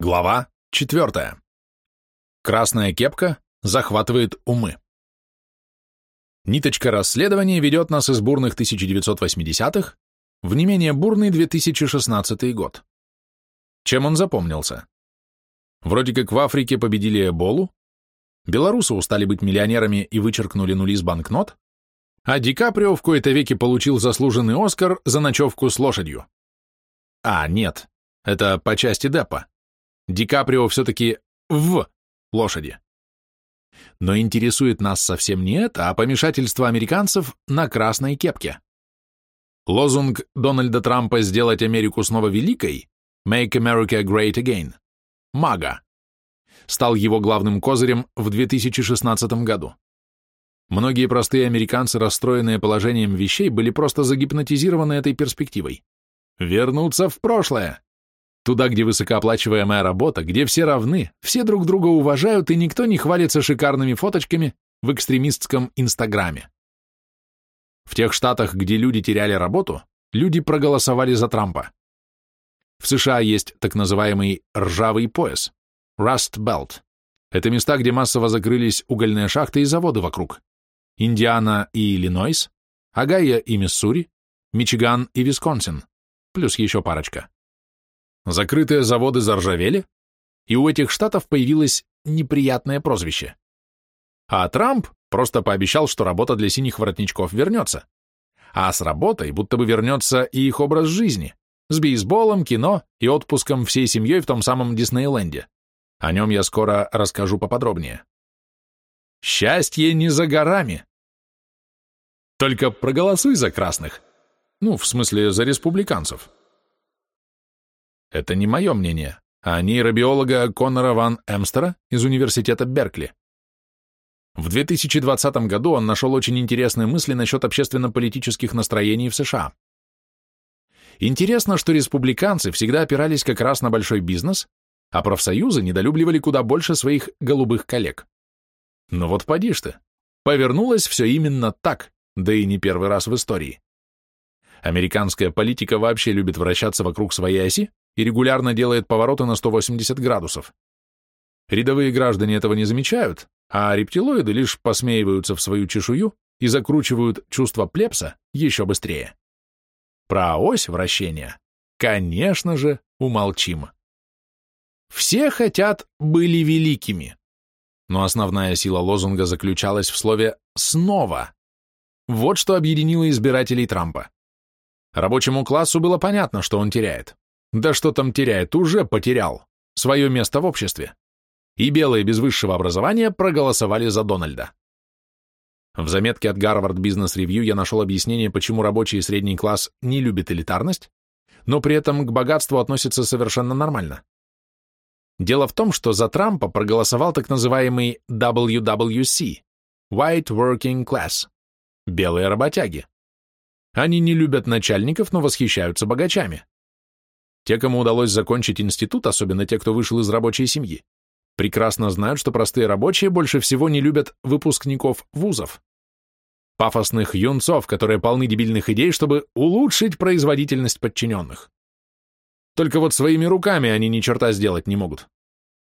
Глава 4. Красная кепка захватывает умы. Ниточка расследования ведет нас из бурных 1980-х в не менее бурный 2016 год. Чем он запомнился? Вроде как в Африке победили Эболу, белорусы устали быть миллионерами и вычеркнули нули с банкнот, а Ди Каприо в кои-то веки получил заслуженный Оскар за ночевку с лошадью. А, нет, это по части Деппа. Ди Каприо все-таки в лошади. Но интересует нас совсем не это, а помешательство американцев на красной кепке. Лозунг Дональда Трампа «Сделать Америку снова великой» «Make America Great Again» МАГА стал его главным козырем в 2016 году. Многие простые американцы, расстроенные положением вещей, были просто загипнотизированы этой перспективой. Вернуться в прошлое. Туда, где высокооплачиваемая работа, где все равны, все друг друга уважают и никто не хвалится шикарными фоточками в экстремистском Инстаграме. В тех штатах, где люди теряли работу, люди проголосовали за Трампа. В США есть так называемый «ржавый пояс» – Rust Belt. Это места, где массово закрылись угольные шахты и заводы вокруг. Индиана и Иллинойс, Огайо и Миссури, Мичиган и Висконсин, плюс еще парочка. Закрытые заводы заржавели, и у этих штатов появилось неприятное прозвище. А Трамп просто пообещал, что работа для синих воротничков вернется. А с работой будто бы вернется и их образ жизни, с бейсболом, кино и отпуском всей семьей в том самом Диснейленде. О нем я скоро расскажу поподробнее. Счастье не за горами. Только проголосуй за красных. Ну, в смысле, за республиканцев. Это не мое мнение, а нейробиолога Коннора Ван Эмстера из Университета Беркли. В 2020 году он нашел очень интересные мысли насчет общественно-политических настроений в США. Интересно, что республиканцы всегда опирались как раз на большой бизнес, а профсоюзы недолюбливали куда больше своих голубых коллег. Но вот поди ж ты, повернулось все именно так, да и не первый раз в истории. Американская политика вообще любит вращаться вокруг своей оси, и регулярно делает повороты на 180 градусов. Рядовые граждане этого не замечают, а рептилоиды лишь посмеиваются в свою чешую и закручивают чувство плебса еще быстрее. Про ось вращения, конечно же, умолчим. Все хотят были великими, но основная сила лозунга заключалась в слове «снова». Вот что объединило избирателей Трампа. Рабочему классу было понятно, что он теряет. Да что там теряет, уже потерял. Свое место в обществе. И белые без высшего образования проголосовали за Дональда. В заметке от Harvard Business Review я нашел объяснение, почему рабочий и средний класс не любят элитарность, но при этом к богатству относятся совершенно нормально. Дело в том, что за Трампа проголосовал так называемый WWC – White Working Class – белые работяги. Они не любят начальников, но восхищаются богачами. Те, кому удалось закончить институт, особенно те, кто вышел из рабочей семьи, прекрасно знают, что простые рабочие больше всего не любят выпускников вузов. Пафосных юнцов, которые полны дебильных идей, чтобы улучшить производительность подчиненных. Только вот своими руками они ни черта сделать не могут.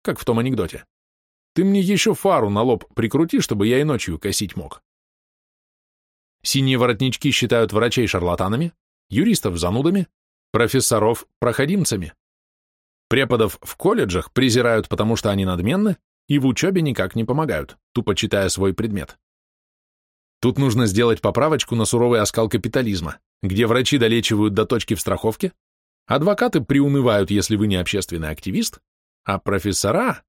Как в том анекдоте. Ты мне еще фару на лоб прикрути, чтобы я и ночью косить мог. Синие воротнички считают врачей шарлатанами, юристов занудами, профессоров – проходимцами. Преподов в колледжах презирают, потому что они надменны, и в учебе никак не помогают, тупо читая свой предмет. Тут нужно сделать поправочку на суровый оскал капитализма, где врачи долечивают до точки в страховке, адвокаты приунывают, если вы не общественный активист, а профессора...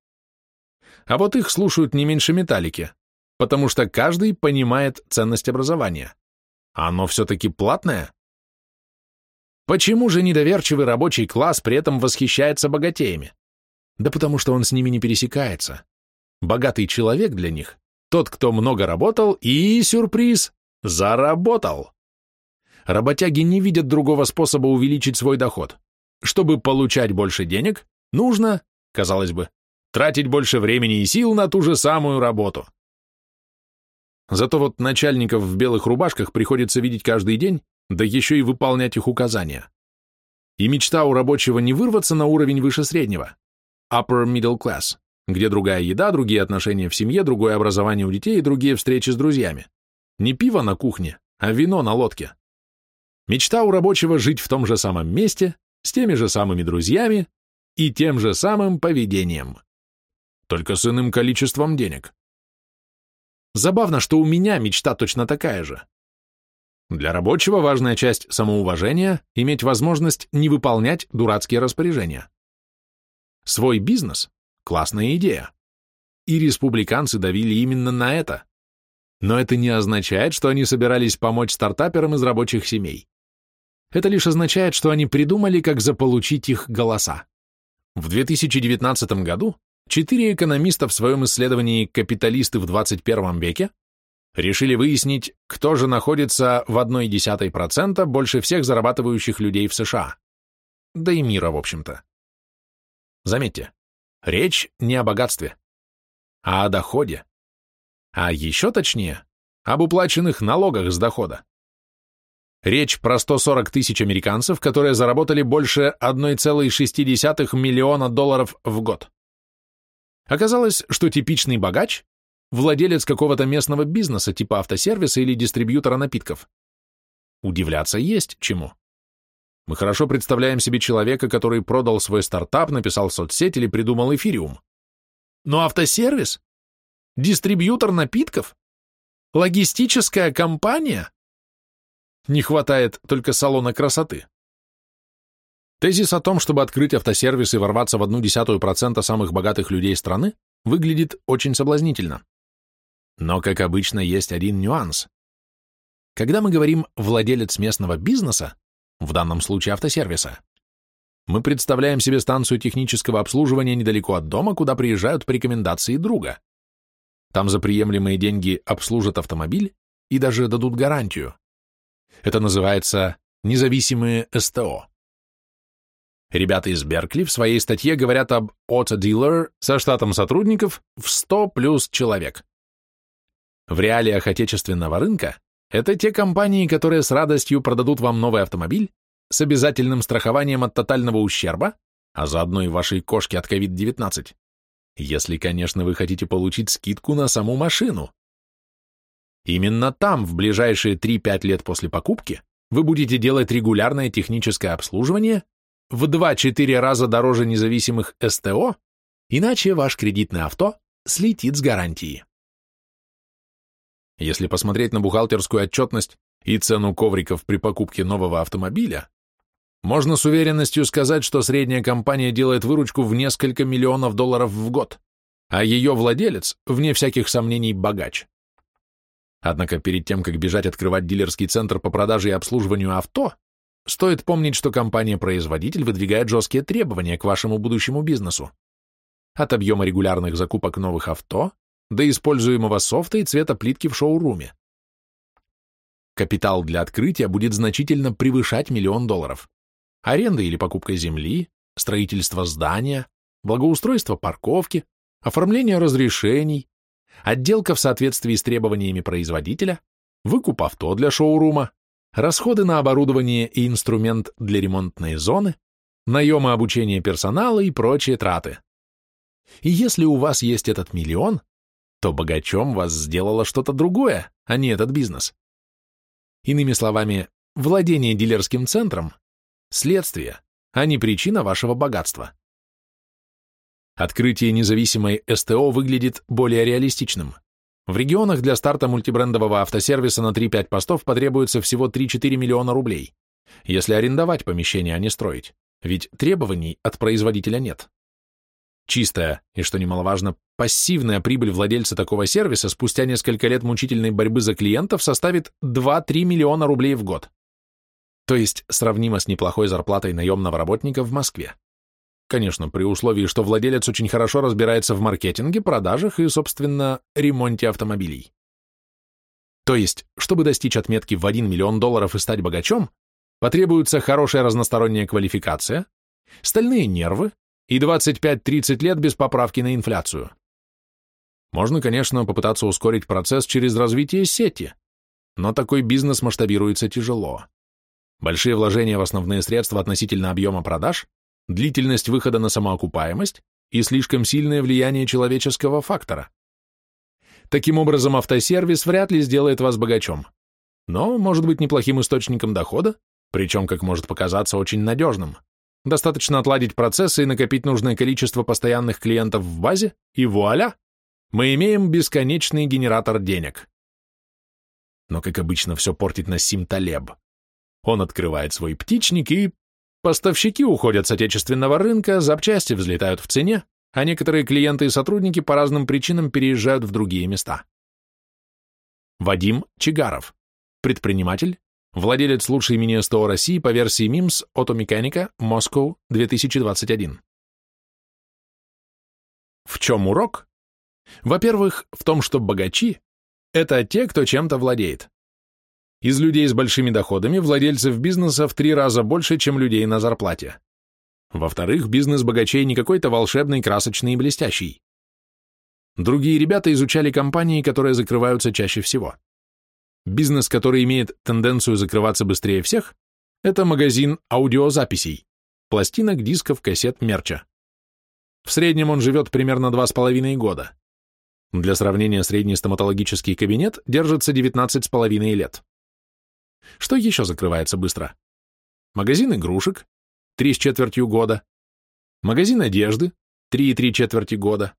А вот их слушают не меньше металлики, потому что каждый понимает ценность образования. Оно все-таки платное. Почему же недоверчивый рабочий класс при этом восхищается богатеями? Да потому что он с ними не пересекается. Богатый человек для них – тот, кто много работал и, сюрприз, заработал. Работяги не видят другого способа увеличить свой доход. Чтобы получать больше денег, нужно, казалось бы, тратить больше времени и сил на ту же самую работу. Зато вот начальников в белых рубашках приходится видеть каждый день, да еще и выполнять их указания. И мечта у рабочего не вырваться на уровень выше среднего, upper middle class, где другая еда, другие отношения в семье, другое образование у детей и другие встречи с друзьями. Не пиво на кухне, а вино на лодке. Мечта у рабочего жить в том же самом месте, с теми же самыми друзьями и тем же самым поведением. Только с иным количеством денег. Забавно, что у меня мечта точно такая же. Для рабочего важная часть самоуважения – иметь возможность не выполнять дурацкие распоряжения. Свой бизнес – классная идея. И республиканцы давили именно на это. Но это не означает, что они собирались помочь стартаперам из рабочих семей. Это лишь означает, что они придумали, как заполучить их голоса. В 2019 году четыре экономиста в своем исследовании «Капиталисты в 21 веке» решили выяснить, кто же находится в 0,1% больше всех зарабатывающих людей в США. Да и мира, в общем-то. Заметьте, речь не о богатстве, а о доходе. А еще точнее, об уплаченных налогах с дохода. Речь про 140 тысяч американцев, которые заработали больше 1,6 миллиона долларов в год. Оказалось, что типичный богач – владелец какого-то местного бизнеса типа автосервиса или дистрибьютора напитков. Удивляться есть чему. Мы хорошо представляем себе человека, который продал свой стартап, написал соцсеть или придумал эфириум. Но автосервис? Дистрибьютор напитков? Логистическая компания? Не хватает только салона красоты. Тезис о том, чтобы открыть автосервис и ворваться в одну десятую процента самых богатых людей страны, выглядит очень соблазнительно. Но, как обычно, есть один нюанс. Когда мы говорим «владелец местного бизнеса», в данном случае автосервиса, мы представляем себе станцию технического обслуживания недалеко от дома, куда приезжают по рекомендации друга. Там за приемлемые деньги обслужат автомобиль и даже дадут гарантию. Это называется независимые СТО. Ребята из Беркли в своей статье говорят об auto dealer со штатом сотрудников в 100 плюс человек. В реалиях отечественного рынка это те компании, которые с радостью продадут вам новый автомобиль с обязательным страхованием от тотального ущерба, а заодно и вашей кошки от COVID-19, если, конечно, вы хотите получить скидку на саму машину. Именно там, в ближайшие 3-5 лет после покупки, вы будете делать регулярное техническое обслуживание в 2-4 раза дороже независимых СТО, иначе ваш кредитное авто слетит с гарантии. Если посмотреть на бухгалтерскую отчетность и цену ковриков при покупке нового автомобиля, можно с уверенностью сказать, что средняя компания делает выручку в несколько миллионов долларов в год, а ее владелец, вне всяких сомнений, богач. Однако перед тем, как бежать открывать дилерский центр по продаже и обслуживанию авто, стоит помнить, что компания-производитель выдвигает жесткие требования к вашему будущему бизнесу. От объема регулярных закупок новых авто до используемого софта и цвета плитки в шоуруме. Капитал для открытия будет значительно превышать миллион долларов. Аренда или покупка земли, строительство здания, благоустройство парковки, оформление разрешений, отделка в соответствии с требованиями производителя, выкуп авто для шоурума, расходы на оборудование и инструмент для ремонтной зоны, наема обучения персонала и прочие траты. И если у вас есть этот миллион, то богачом вас сделало что-то другое, а не этот бизнес. Иными словами, владение дилерским центром – следствие, а не причина вашего богатства. Открытие независимой СТО выглядит более реалистичным. В регионах для старта мультибрендового автосервиса на 3-5 постов потребуется всего 3-4 миллиона рублей, если арендовать помещение, а не строить, ведь требований от производителя нет. Чистая и, что немаловажно, пассивная прибыль владельца такого сервиса спустя несколько лет мучительной борьбы за клиентов составит 2-3 миллиона рублей в год. То есть сравнимо с неплохой зарплатой наемного работника в Москве. Конечно, при условии, что владелец очень хорошо разбирается в маркетинге, продажах и, собственно, ремонте автомобилей. То есть, чтобы достичь отметки в 1 миллион долларов и стать богачом, потребуется хорошая разносторонняя квалификация, стальные нервы и 25-30 лет без поправки на инфляцию. Можно, конечно, попытаться ускорить процесс через развитие сети, но такой бизнес масштабируется тяжело. Большие вложения в основные средства относительно объема продаж длительность выхода на самоокупаемость и слишком сильное влияние человеческого фактора. Таким образом, автосервис вряд ли сделает вас богачом, но может быть неплохим источником дохода, причем, как может показаться, очень надежным. Достаточно отладить процессы и накопить нужное количество постоянных клиентов в базе, и вуаля, мы имеем бесконечный генератор денег. Но, как обычно, все портит Насим Талеб. Он открывает свой птичник, и поставщики уходят с отечественного рынка, запчасти взлетают в цене, а некоторые клиенты и сотрудники по разным причинам переезжают в другие места. Вадим Чигаров, предприниматель, владелец лучшей мини-СТО России по версии МИМС Automechanica Moscow 2021. В чем урок? Во-первых, в том, что богачи – это те, кто чем-то владеет. Из людей с большими доходами владельцев бизнеса в три раза больше, чем людей на зарплате. Во-вторых, бизнес богачей не какой-то волшебный, красочный и блестящий. Другие ребята изучали компании, которые закрываются чаще всего. Бизнес, который имеет тенденцию закрываться быстрее всех, это магазин аудиозаписей, пластинок, дисков, кассет, мерча. В среднем он живет примерно 2,5 года. Для сравнения, средний стоматологический кабинет держится 19,5 лет. Что еще закрывается быстро? Магазин игрушек, 3 с четвертью года, магазин одежды, 3 и 3 четверти года,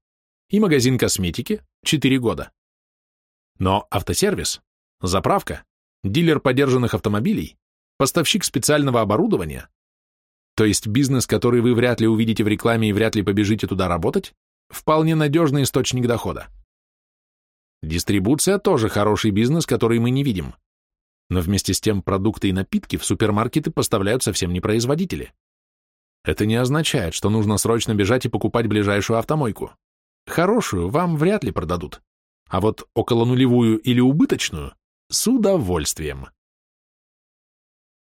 и магазин косметики, 4 года. Но автосервис заправка, дилер подержанных автомобилей, поставщик специального оборудования, то есть бизнес, который вы вряд ли увидите в рекламе и вряд ли побежите туда работать, вполне надежный источник дохода. Дистрибуция тоже хороший бизнес, который мы не видим. Но вместе с тем продукты и напитки в супермаркеты поставляют совсем не производители. Это не означает, что нужно срочно бежать и покупать ближайшую автомойку. Хорошую вам вряд ли продадут. А вот около нулевую или убыточную с удовольствием.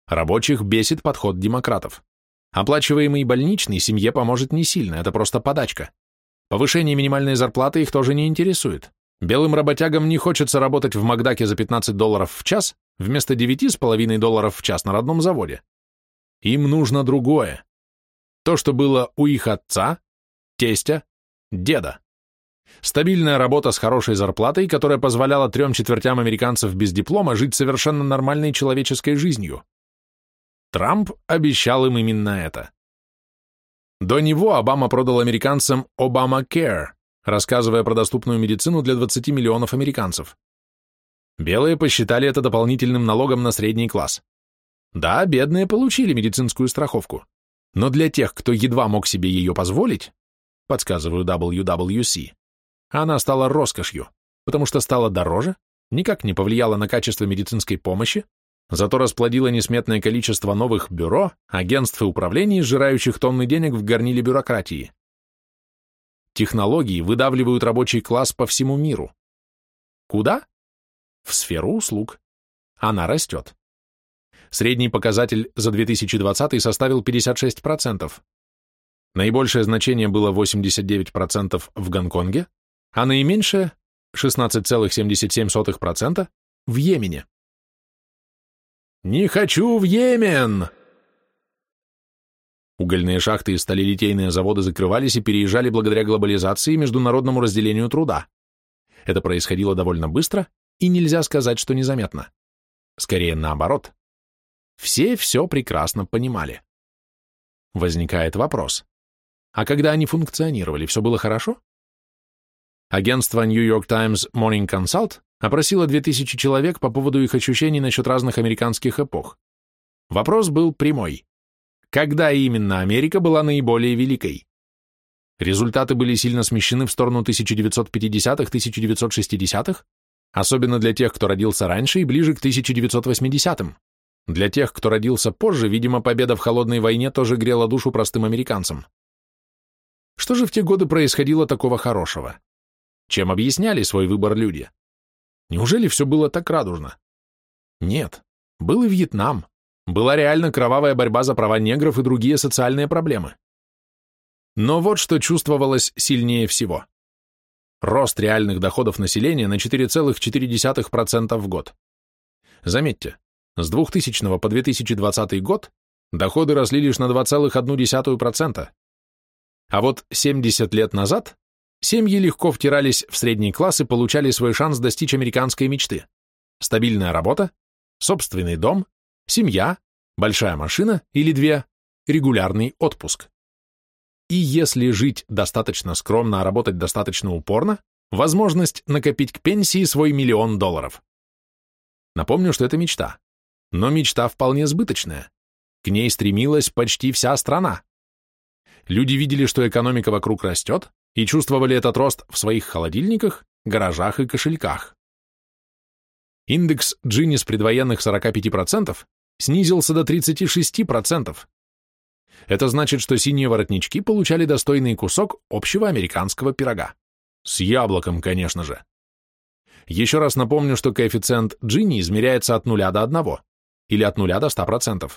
Рабочих бесит подход демократов. Оплачиваемый больничный семье поможет не сильно, это просто подачка. Повышение минимальной зарплаты их тоже не интересует. Белым работягам не хочется работать в Макдаке за 15 долларов в час вместо 9,5 долларов в час на родном заводе. Им нужно другое. То, что было у их отца, тестя, деда. Стабильная работа с хорошей зарплатой, которая позволяла трем четвертям американцев без диплома жить совершенно нормальной человеческой жизнью. Трамп обещал им именно это. До него Обама продал американцам Obamacare, рассказывая про доступную медицину для 20 миллионов американцев. Белые посчитали это дополнительным налогом на средний класс. Да, бедные получили медицинскую страховку, но для тех, кто едва мог себе ее позволить, подсказываю WWC, она стала роскошью, потому что стала дороже, никак не повлияла на качество медицинской помощи, зато расплодила несметное количество новых бюро, агентств и управлений, сжирающих тонны денег в горниле бюрократии. Технологии выдавливают рабочий класс по всему миру. Куда? В сферу услуг. Она растет. Средний показатель за 2020 составил 56%. Наибольшее значение было 89% в Гонконге, а наименьшее, 16,77%, в Йемене. «Не хочу в Йемен!» Угольные шахты и сталелитейные заводы закрывались и переезжали благодаря глобализации и международному разделению труда. Это происходило довольно быстро, и нельзя сказать, что незаметно. Скорее наоборот. Все все прекрасно понимали. Возникает вопрос. А когда они функционировали, все было хорошо? Агентство New York Times Morning Consult опросило 2000 человек по поводу их ощущений насчет разных американских эпох. Вопрос был прямой. Когда именно Америка была наиболее великой? Результаты были сильно смещены в сторону 1950-1960-х, особенно для тех, кто родился раньше и ближе к 1980-м. Для тех, кто родился позже, видимо, победа в холодной войне тоже грела душу простым американцам. Что же в те годы происходило такого хорошего? Чем объясняли свой выбор люди? Неужели все было так радужно? Нет, был и Вьетнам, была реально кровавая борьба за права негров и другие социальные проблемы. Но вот что чувствовалось сильнее всего. Рост реальных доходов населения на 4,4% в год. Заметьте, с 2000 по 2020 год доходы росли лишь на 2,1%. А вот 70 лет назад семьи легко втирались в средний класс и получали свой шанс достичь американской мечты. Стабильная работа, собственный дом, семья, большая машина или две, регулярный отпуск. И если жить достаточно скромно, а работать достаточно упорно, возможность накопить к пенсии свой миллион долларов. Напомню, что это мечта. Но мечта вполне сбыточная. К ней стремилась почти вся страна. Люди видели, что экономика вокруг растет, и чувствовали этот рост в своих холодильниках, гаражах и кошельках. Индекс Джинни с предвоенных 45% снизился до 36%. Это значит, что синие воротнички получали достойный кусок общего американского пирога. С яблоком, конечно же. Еще раз напомню, что коэффициент Джинни измеряется от 0 до 1, или от 0 до 100%,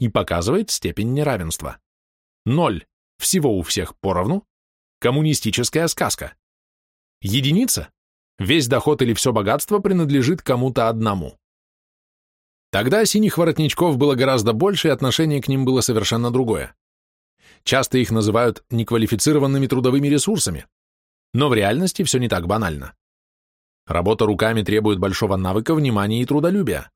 и показывает степень неравенства. 0 – всего у всех поровну, коммунистическая сказка. Единица – весь доход или все богатство принадлежит кому-то одному. Тогда синих воротничков было гораздо больше, и отношение к ним было совершенно другое. Часто их называют неквалифицированными трудовыми ресурсами, но в реальности все не так банально. Работа руками требует большого навыка, внимания и трудолюбия.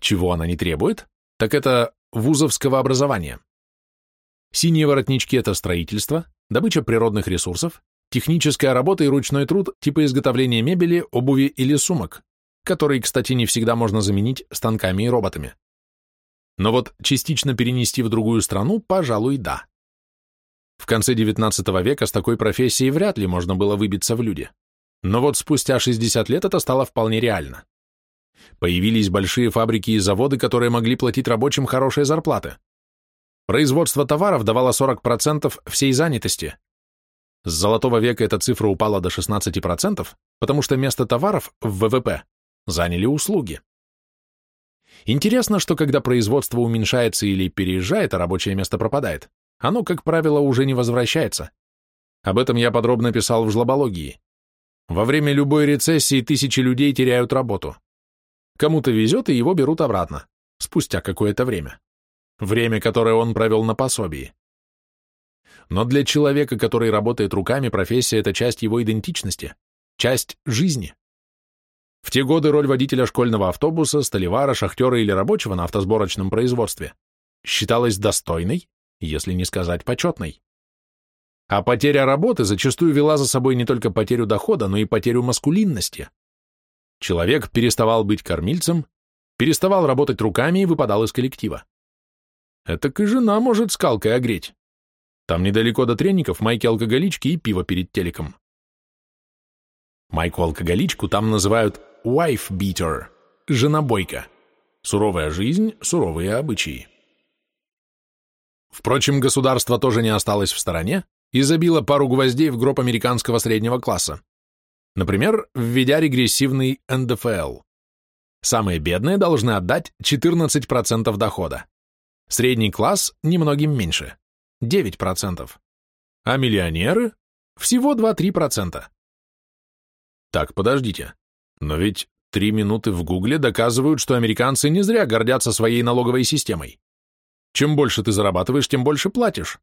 Чего она не требует? Так это вузовского образования. Синие воротнички – это строительство, добыча природных ресурсов, техническая работа и ручной труд типа изготовления мебели, обуви или сумок которые, кстати, не всегда можно заменить станками и роботами. Но вот частично перенести в другую страну, пожалуй, да. В конце XIX века с такой профессией вряд ли можно было выбиться в люди. Но вот спустя 60 лет это стало вполне реально. Появились большие фабрики и заводы, которые могли платить рабочим хорошие зарплаты. Производство товаров давало 40% всей занятости. С золотого века эта цифра упала до 16%, потому что место товаров в ВВП заняли услуги. Интересно, что когда производство уменьшается или переезжает, а рабочее место пропадает, оно, как правило, уже не возвращается. Об этом я подробно писал в жлобологии. Во время любой рецессии тысячи людей теряют работу. Кому-то везет, и его берут обратно, спустя какое-то время. Время, которое он провел на пособии. Но для человека, который работает руками, профессия – это часть его идентичности, часть жизни. В те годы роль водителя школьного автобуса, столевара, шахтера или рабочего на автосборочном производстве считалась достойной, если не сказать почетной. А потеря работы зачастую вела за собой не только потерю дохода, но и потерю маскулинности. Человек переставал быть кормильцем, переставал работать руками и выпадал из коллектива. Это и жена может скалкой огреть. Там недалеко до треников майки-алкоголички и пиво перед телеком. Майку-алкоголичку там называют wife beater – женобойка. Суровая жизнь, суровые обычаи. Впрочем, государство тоже не осталось в стороне и забило пару гвоздей в гроб американского среднего класса. Например, введя регрессивный НДФЛ. Самые бедные должны отдать 14% дохода. Средний класс немногим меньше – 9%. А миллионеры – всего 2-3%. Так, подождите. Но ведь три минуты в Гугле доказывают, что американцы не зря гордятся своей налоговой системой. Чем больше ты зарабатываешь, тем больше платишь.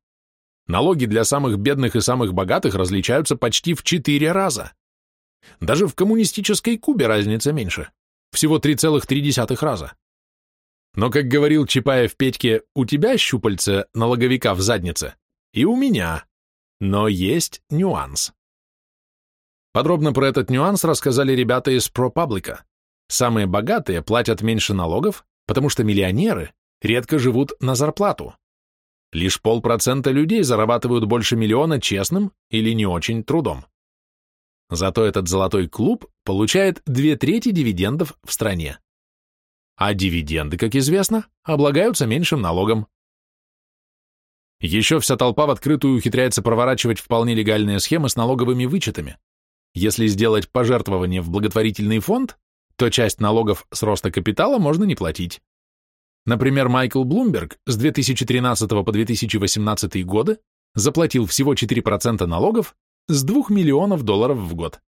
Налоги для самых бедных и самых богатых различаются почти в четыре раза. Даже в коммунистической Кубе разница меньше. Всего 3,3 раза. Но, как говорил Чапаев Петьке, у тебя щупальце налоговика в заднице, и у меня. Но есть нюанс. Подробно про этот нюанс рассказали ребята из ProPublica. Самые богатые платят меньше налогов, потому что миллионеры редко живут на зарплату. Лишь полпроцента людей зарабатывают больше миллиона честным или не очень трудом. Зато этот золотой клуб получает две трети дивидендов в стране. А дивиденды, как известно, облагаются меньшим налогом. Еще вся толпа в открытую ухитряется проворачивать вполне легальные схемы с налоговыми вычетами. Если сделать пожертвование в благотворительный фонд, то часть налогов с роста капитала можно не платить. Например, Майкл Блумберг с 2013 по 2018 годы заплатил всего 4% налогов с 2 миллионов долларов в год.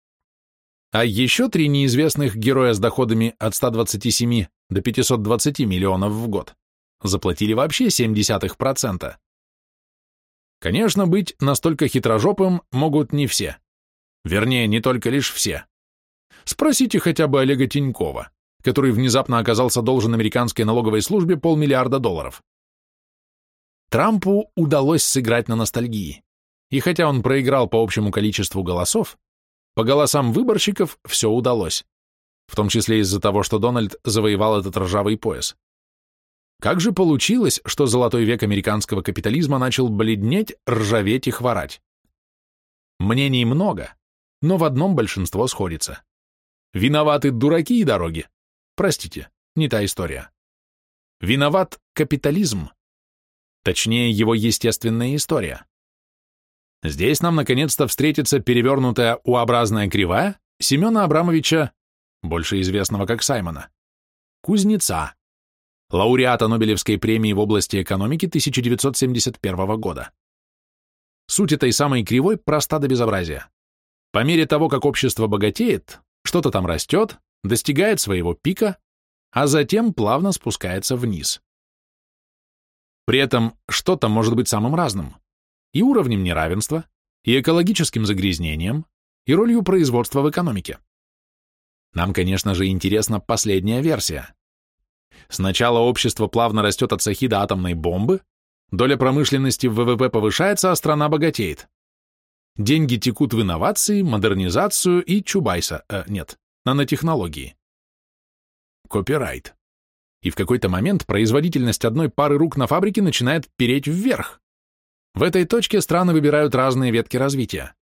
А еще три неизвестных героя с доходами от 127 до 520 миллионов в год заплатили вообще 0,7%. Конечно, быть настолько хитрожопым могут не все. Вернее, не только лишь все. Спросите хотя бы Олега Тинькова, который внезапно оказался должен американской налоговой службе полмиллиарда долларов. Трампу удалось сыграть на ностальгии. И хотя он проиграл по общему количеству голосов, по голосам выборщиков все удалось, в том числе из-за того, что Дональд завоевал этот ржавый пояс. Как же получилось, что золотой век американского капитализма начал бледнеть, ржаветь и хворать? Мнений много, но в одном большинство сходится. Виноваты дураки и дороги. Простите, не та история. Виноват капитализм. Точнее, его естественная история. Здесь нам наконец-то встретится перевернутая U-образная кривая Семена Абрамовича, больше известного как Саймона, Кузнеца, лауреата Нобелевской премии в области экономики 1971 года. Суть этой самой кривой проста до безобразия. По мере того, как общество богатеет, что-то там растет, достигает своего пика, а затем плавно спускается вниз. При этом что-то может быть самым разным и уровнем неравенства, и экологическим загрязнением, и ролью производства в экономике. Нам, конечно же, интересна последняя версия. Сначала общество плавно растет от сахи до атомной бомбы, доля промышленности в ВВП повышается, а страна богатеет. Деньги текут в инновации, модернизацию и чубайса, э, нет, нанотехнологии. Копирайт. И в какой-то момент производительность одной пары рук на фабрике начинает переть вверх. В этой точке страны выбирают разные ветки развития.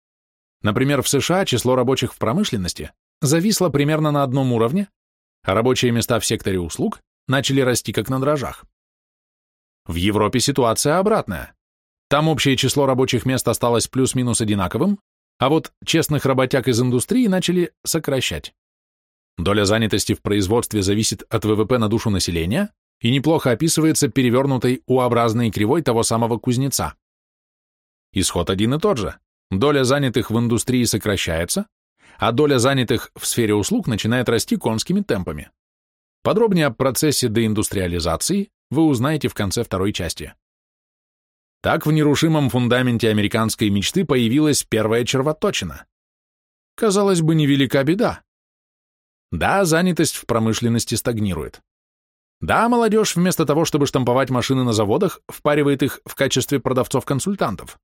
Например, в США число рабочих в промышленности зависло примерно на одном уровне, а рабочие места в секторе услуг начали расти как на дрожжах. В Европе ситуация обратная. Там общее число рабочих мест осталось плюс-минус одинаковым, а вот честных работяг из индустрии начали сокращать. Доля занятости в производстве зависит от ВВП на душу населения и неплохо описывается перевернутой U-образной кривой того самого кузнеца. Исход один и тот же. Доля занятых в индустрии сокращается, а доля занятых в сфере услуг начинает расти конскими темпами. Подробнее о процессе деиндустриализации вы узнаете в конце второй части. Так в нерушимом фундаменте американской мечты появилась первая червоточина. Казалось бы, невелика беда. Да, занятость в промышленности стагнирует. Да, молодежь вместо того, чтобы штамповать машины на заводах, впаривает их в качестве продавцов-консультантов.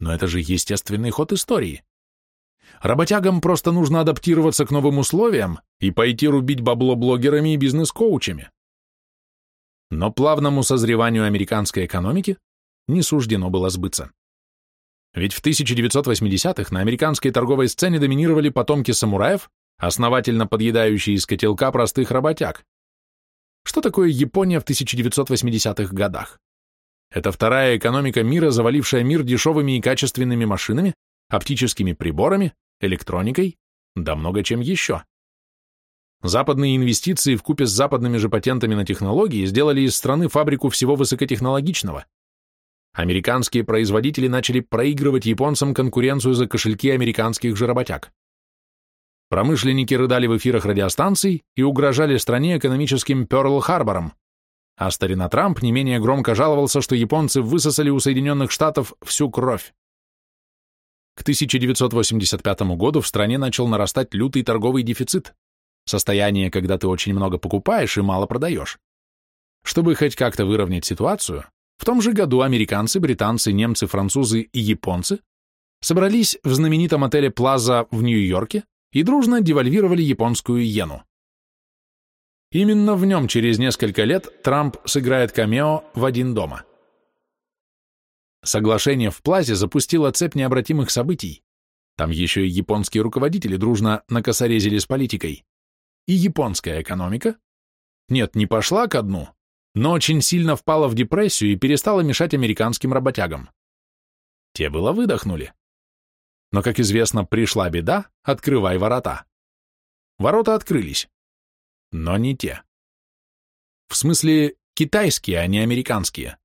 Но это же естественный ход истории. Работягам просто нужно адаптироваться к новым условиям и пойти рубить бабло блогерами и бизнес-коучами. Но плавному созреванию американской экономики не суждено было сбыться. Ведь в 1980-х на американской торговой сцене доминировали потомки самураев, основательно подъедающие из котелка простых работяг. Что такое Япония в 1980-х годах? Это вторая экономика мира, завалившая мир дешевыми и качественными машинами, оптическими приборами, электроникой, да много чем еще. Западные инвестиции в купе с западными же патентами на технологии сделали из страны фабрику всего высокотехнологичного. Американские производители начали проигрывать японцам конкуренцию за кошельки американских же работяг. Промышленники рыдали в эфирах радиостанций и угрожали стране экономическим Пёрл-Харбором, а старина Трамп не менее громко жаловался, что японцы высосали у Соединенных Штатов всю кровь. К 1985 году в стране начал нарастать лютый торговый дефицит, состояние, когда ты очень много покупаешь и мало продаешь. Чтобы хоть как-то выровнять ситуацию, в том же году американцы, британцы, немцы, французы и японцы собрались в знаменитом отеле Плаза в Нью-Йорке и дружно девальвировали японскую иену. Именно в нем через несколько лет Трамп сыграет камео в «Один дома». Соглашение в Плазе запустило цепь необратимых событий. Там еще и японские руководители дружно накосорезили с политикой. И японская экономика? Нет, не пошла ко дну, но очень сильно впала в депрессию и перестала мешать американским работягам. Те было выдохнули. Но, как известно, пришла беда, открывай ворота. Ворота открылись. Но не те. В смысле, китайские, а не американские.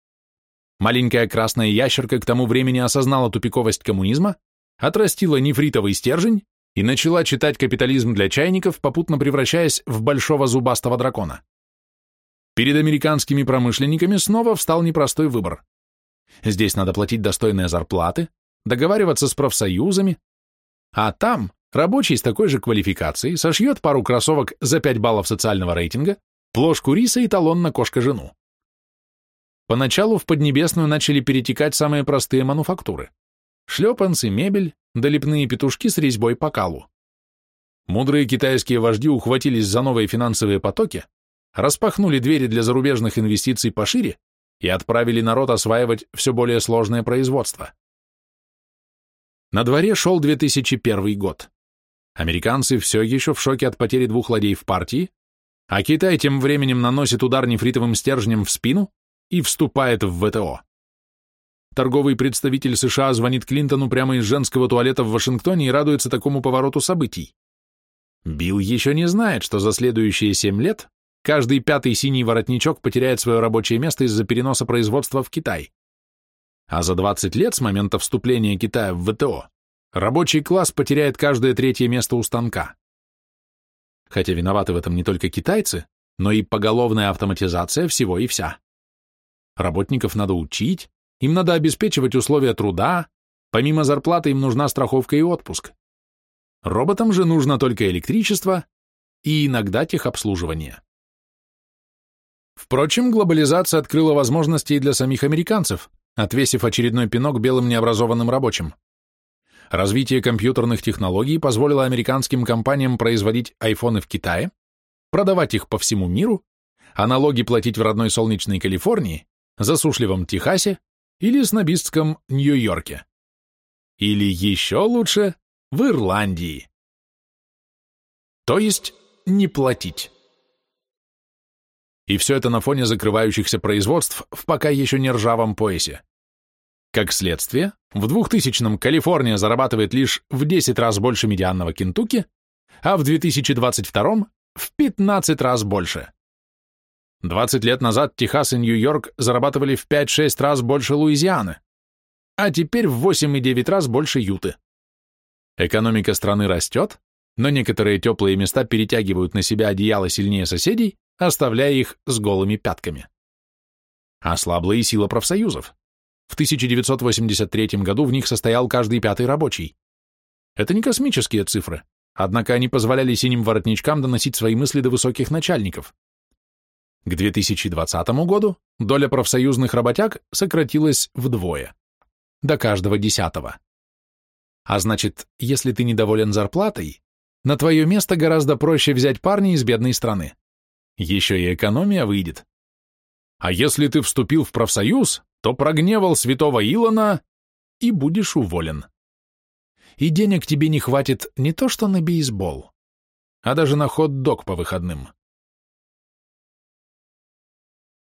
Маленькая красная ящерка к тому времени осознала тупиковость коммунизма, отрастила нефритовый стержень и начала читать «Капитализм для чайников», попутно превращаясь в большого зубастого дракона. Перед американскими промышленниками снова встал непростой выбор Здесь надо платить достойные зарплаты, договариваться с профсоюзами, а там рабочий с такой же квалификацией сошьет пару кроссовок за 5 баллов социального рейтинга, плошку риса и талон на кошка-жену. Поначалу в Поднебесную начали перетекать самые простые мануфактуры. Шлепанцы, мебель, долепные петушки с резьбой по калу. Мудрые китайские вожди ухватились за новые финансовые потоки, распахнули двери для зарубежных инвестиций пошире и отправили народ осваивать все более сложное производство. На дворе шел 2001 год. Американцы все еще в шоке от потери двух ладей в партии, а Китай тем временем наносит удар нефритовым стержнем в спину и вступает в ВТО. Торговый представитель США звонит Клинтону прямо из женского туалета в Вашингтоне и радуется такому повороту событий. Билл еще не знает, что за следующие семь лет каждый пятый синий воротничок потеряет свое рабочее место из-за переноса производства в Китай. А за 20 лет с момента вступления Китая в ВТО рабочий класс потеряет каждое третье место у станка. Хотя виноваты в этом не только китайцы, но и поголовная автоматизация всего и вся. Работников надо учить, им надо обеспечивать условия труда, помимо зарплаты им нужна страховка и отпуск. Роботам же нужно только электричество и иногда техобслуживание. Впрочем, глобализация открыла возможности и для самих американцев, отвесив очередной пинок белым необразованным рабочим. Развитие компьютерных технологий позволило американским компаниям производить айфоны в Китае, продавать их по всему миру, а налоги платить в родной солнечной Калифорнии, засушливом Техасе или снобистском Нью-Йорке. Или еще лучше, в Ирландии. То есть не платить. И все это на фоне закрывающихся производств в пока еще не ржавом поясе. Как следствие, в 2000-м Калифорния зарабатывает лишь в 10 раз больше медианного Кентукки, а в 2022-м в 15 раз больше. 20 лет назад Техас и Нью-Йорк зарабатывали в 5-6 раз больше Луизианы, а теперь в 8,9 раз больше Юты. Экономика страны растет, но некоторые теплые места перетягивают на себя одеяло сильнее соседей, оставляя их с голыми пятками. Ослабла и сила профсоюзов. В 1983 году в них состоял каждый пятый рабочий. Это не космические цифры, однако они позволяли синим воротничкам доносить свои мысли до высоких начальников. К 2020 году доля профсоюзных работяг сократилась вдвое, до каждого десятого. А значит, если ты недоволен зарплатой, на твое место гораздо проще взять парня из бедной страны. Еще и экономия выйдет. А если ты вступил в профсоюз, то прогневал святого Илона и будешь уволен. И денег тебе не хватит не то что на бейсбол, а даже на хот-дог по выходным.